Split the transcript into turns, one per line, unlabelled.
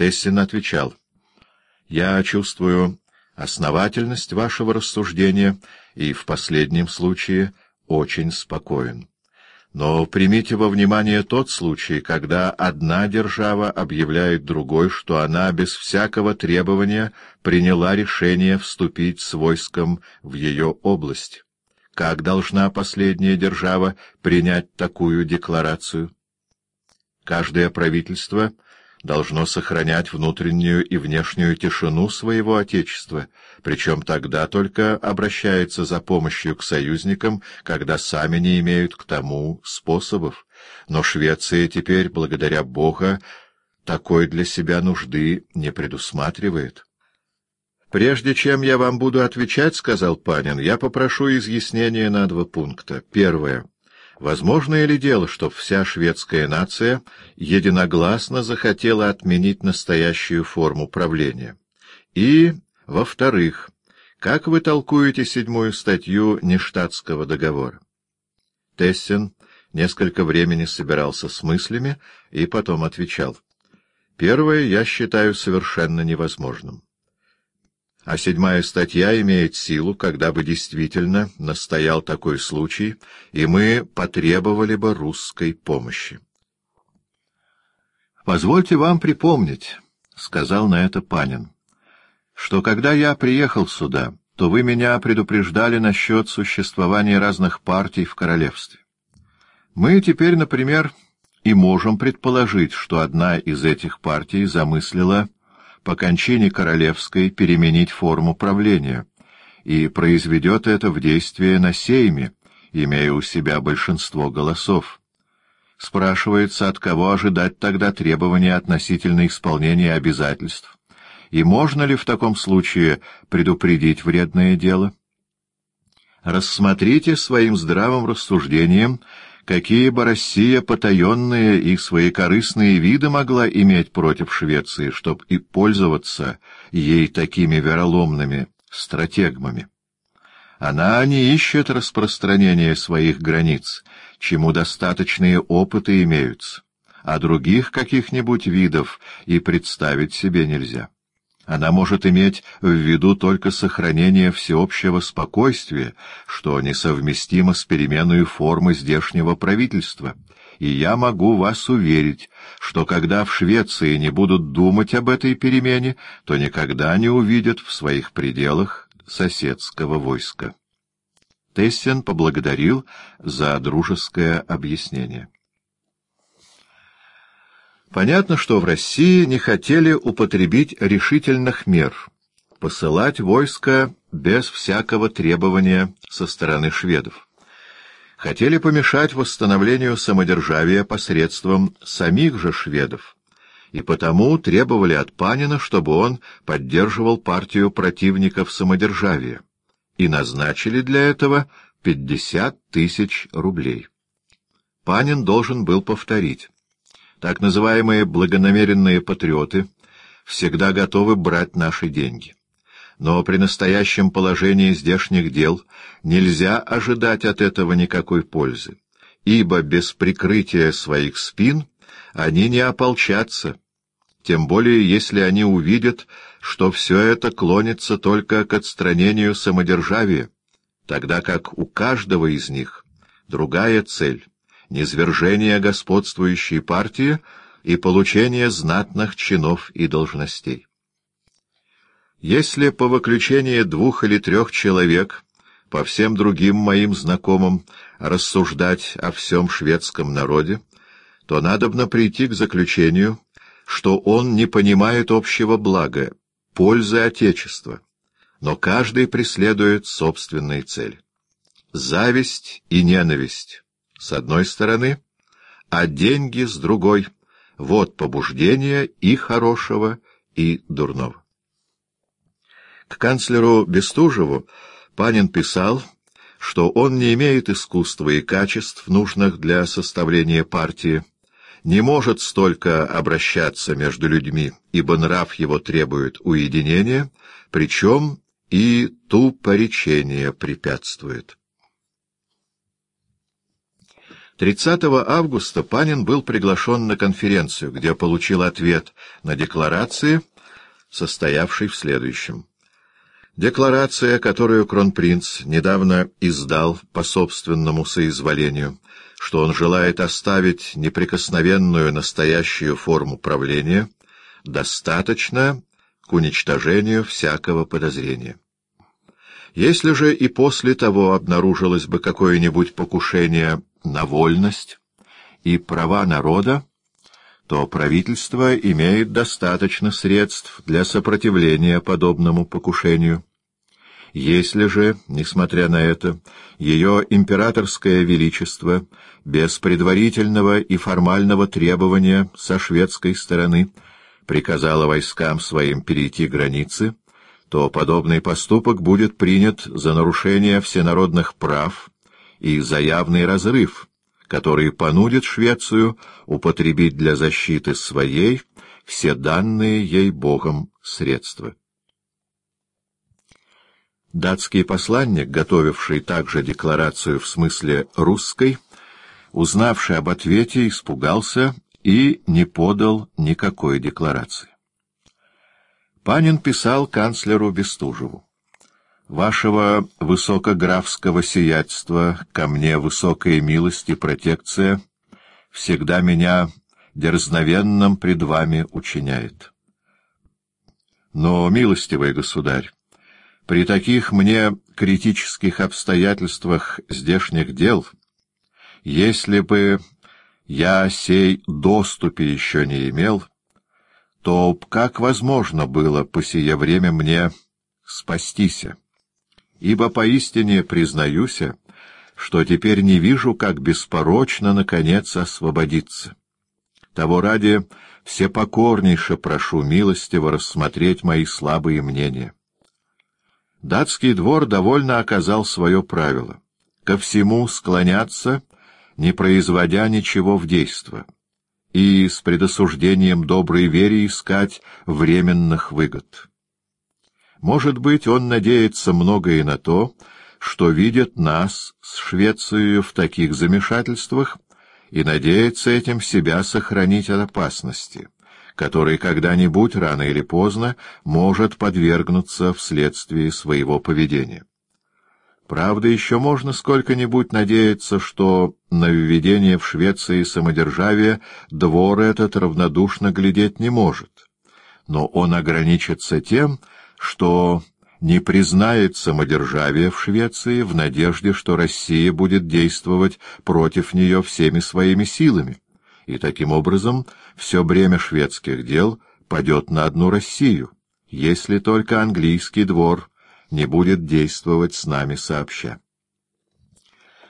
Тессин отвечал, «Я чувствую основательность вашего рассуждения и в последнем случае очень спокоен. Но примите во внимание тот случай, когда одна держава объявляет другой, что она без всякого требования приняла решение вступить с войском в ее область. Как должна последняя держава принять такую декларацию? Каждое правительство — должно сохранять внутреннюю и внешнюю тишину своего Отечества, причем тогда только обращается за помощью к союзникам, когда сами не имеют к тому способов. Но Швеция теперь, благодаря Бога, такой для себя нужды не предусматривает. «Прежде чем я вам буду отвечать, — сказал Панин, — я попрошу изъяснения на два пункта. Первое. Возможно ли дело, что вся шведская нация единогласно захотела отменить настоящую форму правления? И, во-вторых, как вы толкуете седьмую статью нештатского договора? Тессен несколько времени собирался с мыслями и потом отвечал. Первое я считаю совершенно невозможным а седьмая статья имеет силу, когда бы действительно настоял такой случай, и мы потребовали бы русской помощи. «Позвольте вам припомнить», — сказал на это Панин, — «что когда я приехал сюда, то вы меня предупреждали насчет существования разных партий в королевстве. Мы теперь, например, и можем предположить, что одна из этих партий замыслила по кончине королевской переменить форму правления и произведет это в действие на сейме, имея у себя большинство голосов. Спрашивается, от кого ожидать тогда требования относительно исполнения обязательств, и можно ли в таком случае предупредить вредное дело? Рассмотрите своим здравым рассуждением какие бы Россия потаенные и своекорыстные виды могла иметь против Швеции, чтоб и пользоваться ей такими вероломными стратегмами. Она не ищет распространения своих границ, чему достаточные опыты имеются, а других каких-нибудь видов и представить себе нельзя. Она может иметь в виду только сохранение всеобщего спокойствия, что несовместимо с переменой формы здешнего правительства. И я могу вас уверить, что когда в Швеции не будут думать об этой перемене, то никогда не увидят в своих пределах соседского войска. Тессен поблагодарил за дружеское объяснение. Понятно, что в России не хотели употребить решительных мер, посылать войско без всякого требования со стороны шведов. Хотели помешать восстановлению самодержавия посредством самих же шведов, и потому требовали от Панина, чтобы он поддерживал партию противников самодержавия, и назначили для этого пятьдесят тысяч рублей. Панин должен был повторить. Так называемые благонамеренные патриоты всегда готовы брать наши деньги. Но при настоящем положении здешних дел нельзя ожидать от этого никакой пользы, ибо без прикрытия своих спин они не ополчатся, тем более если они увидят, что все это клонится только к отстранению самодержавия, тогда как у каждого из них другая цель низвержение господствующей партии и получение знатных чинов и должностей. Если по выключении двух или трех человек, по всем другим моим знакомым, рассуждать о всем шведском народе, то надобно прийти к заключению, что он не понимает общего блага, пользы Отечества, но каждый преследует собственные цели. Зависть и ненависть с одной стороны, а деньги с другой. Вот побуждение и хорошего, и дурного. К канцлеру Бестужеву Панин писал, что он не имеет искусства и качеств, нужных для составления партии, не может столько обращаться между людьми, ибо нрав его требует уединения, причем и тупоречение препятствует. 30 августа Панин был приглашен на конференцию, где получил ответ на декларации, состоявший в следующем. Декларация, которую кронпринц недавно издал по собственному соизволению, что он желает оставить неприкосновенную настоящую форму правления, достаточно к уничтожению всякого подозрения. Если же и после того обнаружилось бы какое-нибудь покушение на вольность и права народа, то правительство имеет достаточно средств для сопротивления подобному покушению. Если же, несмотря на это, ее императорское величество без предварительного и формального требования со шведской стороны приказало войскам своим перейти границы, то подобный поступок будет принят за нарушение всенародных прав и за явный разрыв, который понудит Швецию употребить для защиты своей все данные ей Богом средства. Датский посланник, готовивший также декларацию в смысле русской, узнавший об ответе, испугался и не подал никакой декларации. Панин писал канцлеру Бестужеву. «Вашего высокографского сиятельства, ко мне высокая милость и протекция, всегда меня дерзновенным пред вами учиняет. Но, милостивый государь, при таких мне критических обстоятельствах здешних дел, если бы я сей доступе еще не имел, то как возможно было по сие время мне спастися? Ибо поистине признаюся, что теперь не вижу, как беспорочно, наконец, освободиться. Того ради все покорнейше прошу милостиво рассмотреть мои слабые мнения. Датский двор довольно оказал свое правило — ко всему склоняться, не производя ничего в действо и с предосуждением доброй вере искать временных выгод. Может быть, он надеется многое на то, что видит нас с Швецией в таких замешательствах и надеется этим себя сохранить от опасности, которой когда-нибудь, рано или поздно, может подвергнуться вследствие своего поведения. Правда, еще можно сколько-нибудь надеяться, что на введение в Швеции самодержавия двор этот равнодушно глядеть не может. Но он ограничится тем, что не признает самодержавие в Швеции в надежде, что Россия будет действовать против нее всеми своими силами, и таким образом все бремя шведских дел падет на одну Россию, если только английский двор не будет действовать с нами сообща.